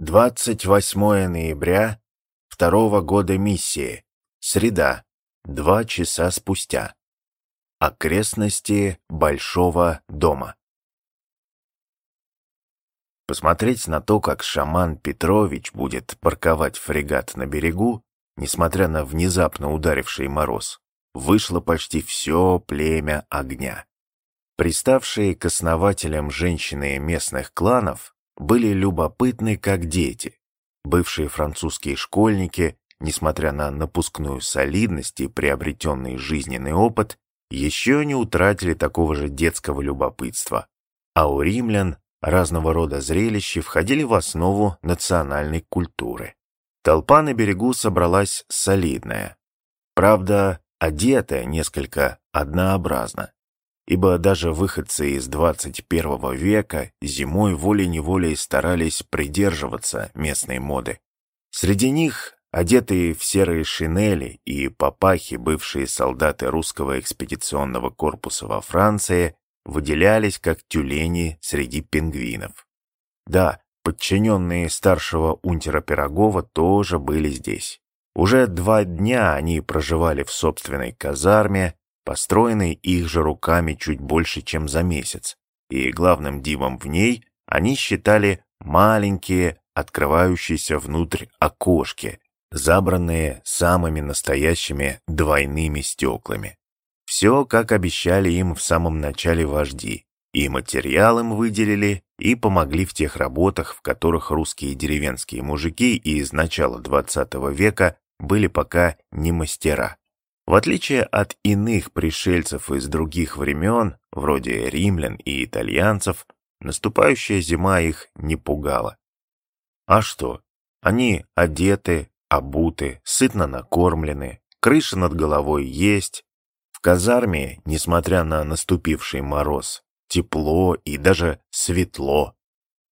28 ноября второго года миссии. Среда. Два часа спустя. Окрестности Большого дома. Посмотреть на то, как шаман Петрович будет парковать фрегат на берегу, несмотря на внезапно ударивший мороз, вышло почти все племя огня. Приставшие к основателям женщины местных кланов были любопытны как дети. Бывшие французские школьники, несмотря на напускную солидность и приобретенный жизненный опыт, еще не утратили такого же детского любопытства. А у римлян разного рода зрелища входили в основу национальной культуры. Толпа на берегу собралась солидная. Правда, одетая несколько однообразно, ибо даже выходцы из 21 века зимой волей-неволей старались придерживаться местной моды. Среди них одетые в серые шинели и папахи бывшие солдаты русского экспедиционного корпуса во Франции выделялись как тюлени среди пингвинов. Да, подчиненные старшего унтера Пирогова тоже были здесь. Уже два дня они проживали в собственной казарме, построенной их же руками чуть больше, чем за месяц, и главным дивом в ней они считали маленькие, открывающиеся внутрь окошки, забранные самыми настоящими двойными стеклами. Все, как обещали им в самом начале вожди. И материал им выделили, и помогли в тех работах, в которых русские деревенские мужики из начала XX века были пока не мастера. В отличие от иных пришельцев из других времен, вроде римлян и итальянцев, наступающая зима их не пугала. А что? Они одеты, обуты, сытно накормлены, крыша над головой есть, в казарме, несмотря на наступивший мороз, тепло и даже светло,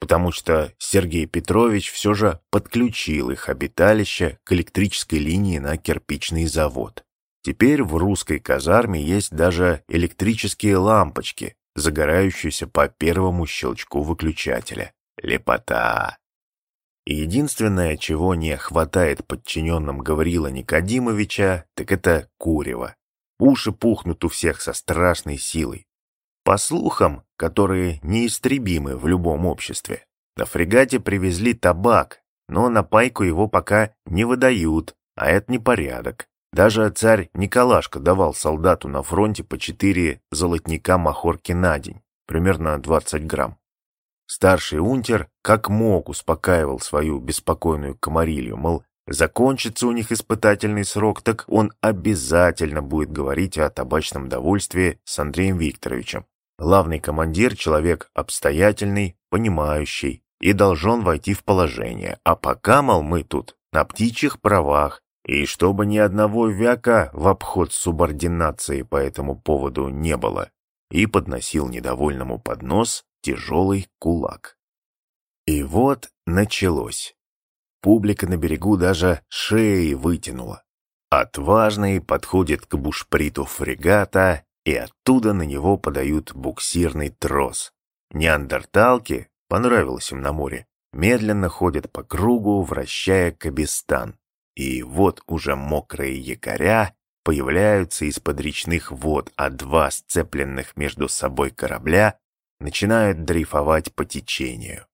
потому что Сергей Петрович все же подключил их обиталище к электрической линии на кирпичный завод. Теперь в русской казарме есть даже электрические лампочки, загорающиеся по первому щелчку выключателя. Лепота! Единственное, чего не хватает подчиненным Гаврила Никодимовича, так это курева. Уши пухнут у всех со страшной силой. По слухам, которые неистребимы в любом обществе, на фрегате привезли табак, но на пайку его пока не выдают, а это непорядок. Даже царь Николашка давал солдату на фронте по четыре золотника махорки на день, примерно 20 грамм. Старший унтер как мог успокаивал свою беспокойную комарилью, мол, Закончится у них испытательный срок, так он обязательно будет говорить о табачном довольстве с Андреем Викторовичем. Главный командир – человек обстоятельный, понимающий и должен войти в положение. А пока, мол, мы тут на птичьих правах, и чтобы ни одного вяка в обход субординации по этому поводу не было. И подносил недовольному поднос тяжелый кулак. И вот началось. Публика на берегу даже шеи вытянула. Отважный подходит к бушприту фрегата, и оттуда на него подают буксирный трос. Неандерталки, понравилось им на море, медленно ходят по кругу, вращая кабестан. И вот уже мокрые якоря появляются из-под речных вод, а два сцепленных между собой корабля начинают дрейфовать по течению.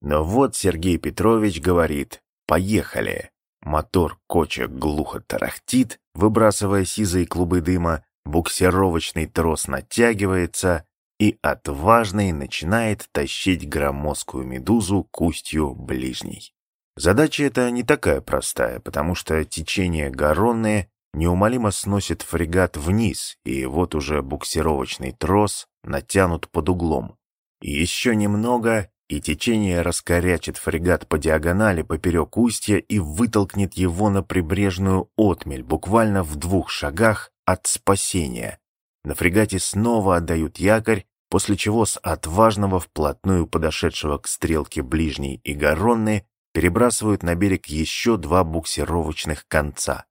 Но вот Сергей Петрович говорит «Поехали!». Мотор кочек глухо тарахтит, выбрасывая сизые клубы дыма, буксировочный трос натягивается, и отважный начинает тащить громоздкую медузу к устью ближней. Задача эта не такая простая, потому что течение Гаронны неумолимо сносит фрегат вниз, и вот уже буксировочный трос натянут под углом. И еще немного, и течение раскорячит фрегат по диагонали поперек устья и вытолкнет его на прибрежную отмель, буквально в двух шагах от спасения. На фрегате снова отдают якорь, после чего с отважного вплотную подошедшего к стрелке ближней и Гаронны перебрасывают на берег еще два буксировочных конца.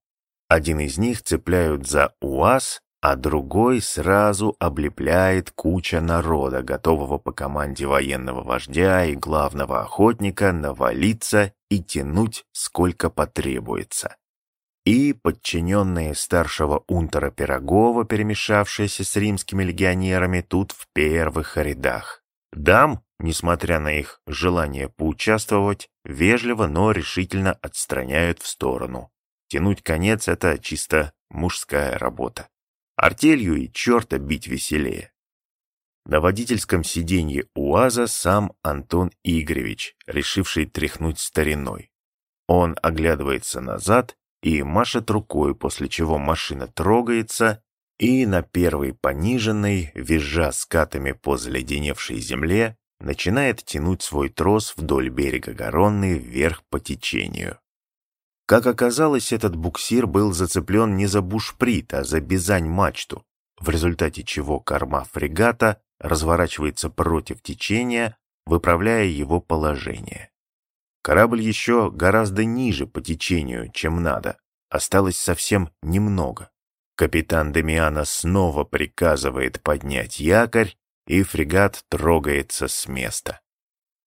Один из них цепляют за УАЗ, а другой сразу облепляет куча народа, готового по команде военного вождя и главного охотника навалиться и тянуть сколько потребуется. И подчиненные старшего унтера Пирогова, перемешавшиеся с римскими легионерами, тут в первых рядах. Дам, несмотря на их желание поучаствовать, вежливо, но решительно отстраняют в сторону. Тянуть конец — это чисто мужская работа. Артелью и черта бить веселее. На водительском сиденье УАЗа сам Антон Игоревич, решивший тряхнуть стариной. Он оглядывается назад и машет рукой, после чего машина трогается, и на первой пониженной, визжа скатами по заледеневшей земле, начинает тянуть свой трос вдоль берега Гаронны вверх по течению. Как оказалось, этот буксир был зацеплен не за бушприт, а за бизань-мачту, в результате чего корма фрегата разворачивается против течения, выправляя его положение. Корабль еще гораздо ниже по течению, чем надо. Осталось совсем немного. Капитан Демиана снова приказывает поднять якорь, и фрегат трогается с места.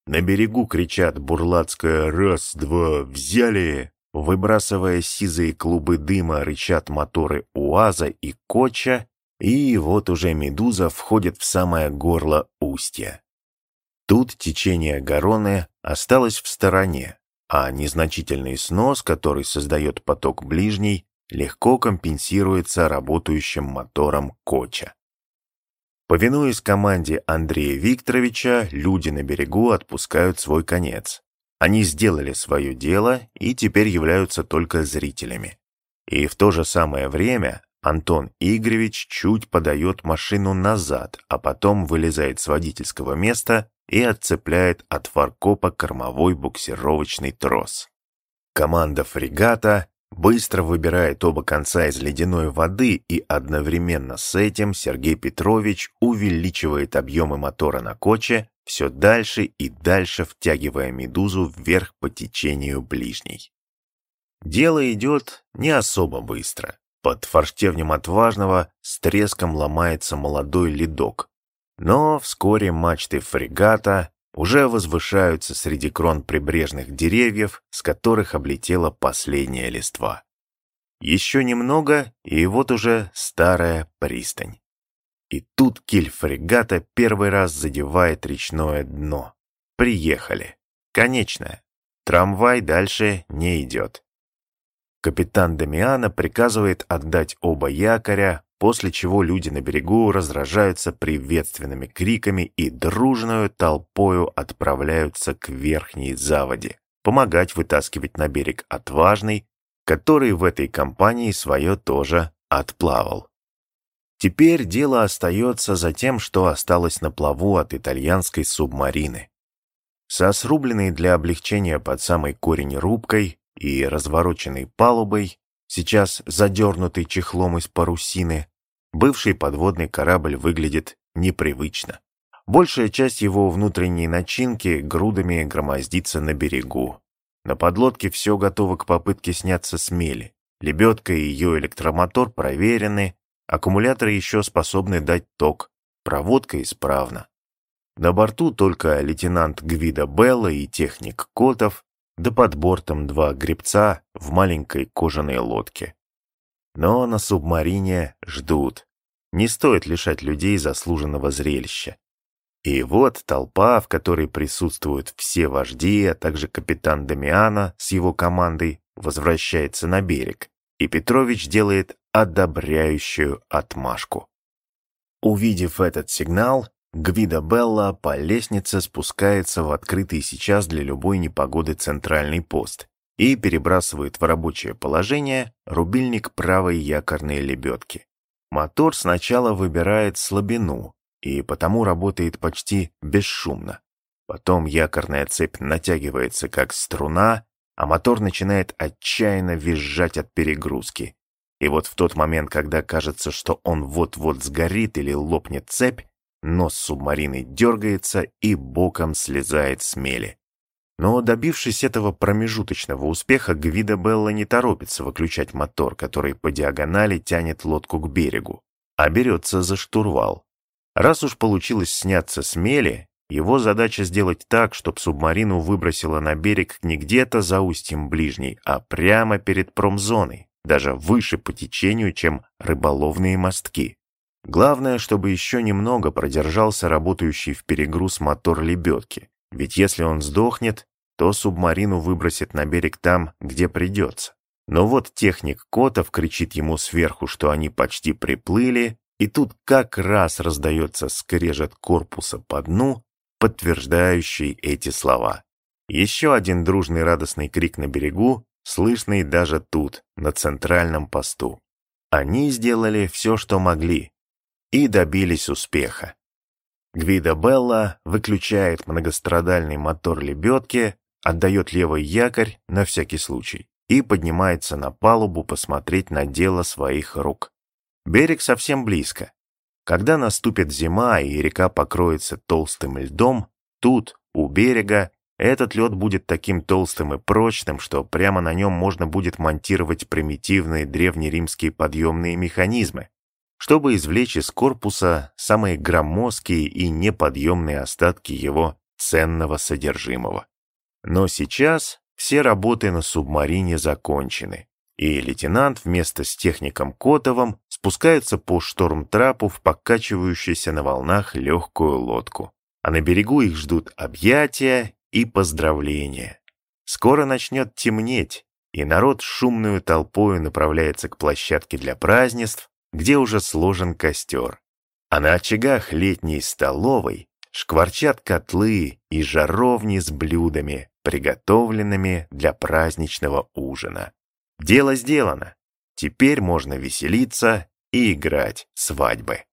На берегу кричат бурлацкое «Раз-два! Взяли!» Выбрасывая сизые клубы дыма, рычат моторы УАЗа и Коча, и вот уже Медуза входит в самое горло устья. Тут течение Гароны осталось в стороне, а незначительный снос, который создает поток ближний, легко компенсируется работающим мотором Коча. Повинуясь команде Андрея Викторовича, люди на берегу отпускают свой конец. Они сделали свое дело и теперь являются только зрителями. И в то же самое время Антон Игоревич чуть подает машину назад, а потом вылезает с водительского места и отцепляет от фаркопа кормовой буксировочный трос. Команда фрегата быстро выбирает оба конца из ледяной воды, и одновременно с этим Сергей Петрович увеличивает объемы мотора на коче, все дальше и дальше втягивая медузу вверх по течению ближней. Дело идет не особо быстро. Под форштевнем отважного с треском ломается молодой ледок. Но вскоре мачты фрегата уже возвышаются среди крон прибрежных деревьев, с которых облетела последняя листва. Еще немного, и вот уже старая пристань. И тут киль фрегата первый раз задевает речное дно. Приехали. Конечная. Трамвай дальше не идет. Капитан Дамиана приказывает отдать оба якоря, после чего люди на берегу разражаются приветственными криками и дружную толпою отправляются к верхней заводе, помогать вытаскивать на берег отважный, который в этой компании свое тоже отплавал. Теперь дело остается за тем, что осталось на плаву от итальянской субмарины. Со срубленной для облегчения под самый корень рубкой и развороченной палубой, сейчас задернутый чехлом из парусины, бывший подводный корабль выглядит непривычно. Большая часть его внутренней начинки грудами громоздится на берегу. На подлодке все готово к попытке сняться с мели. Лебедка и ее электромотор проверены, Аккумуляторы еще способны дать ток, проводка исправна. На борту только лейтенант Гвида Белла и техник Котов, да под бортом два гребца в маленькой кожаной лодке. Но на субмарине ждут. Не стоит лишать людей заслуженного зрелища. И вот толпа, в которой присутствуют все вожди, а также капитан Дамиана с его командой, возвращается на берег, и Петрович делает одобряющую отмашку. Увидев этот сигнал, Гвида Белла по лестнице спускается в открытый сейчас для любой непогоды центральный пост и перебрасывает в рабочее положение рубильник правой якорной лебедки. Мотор сначала выбирает слабину и потому работает почти бесшумно. Потом якорная цепь натягивается как струна, а мотор начинает отчаянно визжать от перегрузки. И вот в тот момент, когда кажется, что он вот-вот сгорит или лопнет цепь, нос субмарины дергается и боком слезает с мели. Но добившись этого промежуточного успеха, Гвида Белла не торопится выключать мотор, который по диагонали тянет лодку к берегу. а берется за штурвал. Раз уж получилось сняться с мели, его задача сделать так, чтобы субмарину выбросило на берег не где-то за устьем ближней, а прямо перед промзоной, даже выше по течению, чем рыболовные мостки. Главное, чтобы еще немного продержался работающий в перегруз мотор лебедки, ведь если он сдохнет, то субмарину выбросит на берег там, где придется. Но вот техник Котов кричит ему сверху, что они почти приплыли, и тут как раз раздается скрежет корпуса по дну, подтверждающий эти слова. Еще один дружный радостный крик на берегу, слышный даже тут, на центральном посту. Они сделали все, что могли, и добились успеха. Гвида Белла выключает многострадальный мотор лебедки, отдает левый якорь на всякий случай и поднимается на палубу посмотреть на дело своих рук. Берег совсем близко. Когда наступит зима и река покроется толстым льдом, тут, у берега, этот лед будет таким толстым и прочным, что прямо на нем можно будет монтировать примитивные древнеримские подъемные механизмы, чтобы извлечь из корпуса самые громоздкие и неподъемные остатки его ценного содержимого. Но сейчас все работы на субмарине закончены, и лейтенант вместе с техником Котовым спускается по штормтрапу в покачивающуюся на волнах легкую лодку. А на берегу их ждут объятия и поздравления. Скоро начнет темнеть, и народ шумную толпою направляется к площадке для празднеств, где уже сложен костер. А на очагах летней столовой шкварчат котлы и жаровни с блюдами, приготовленными для праздничного ужина. Дело сделано. Теперь можно веселиться и играть свадьбы.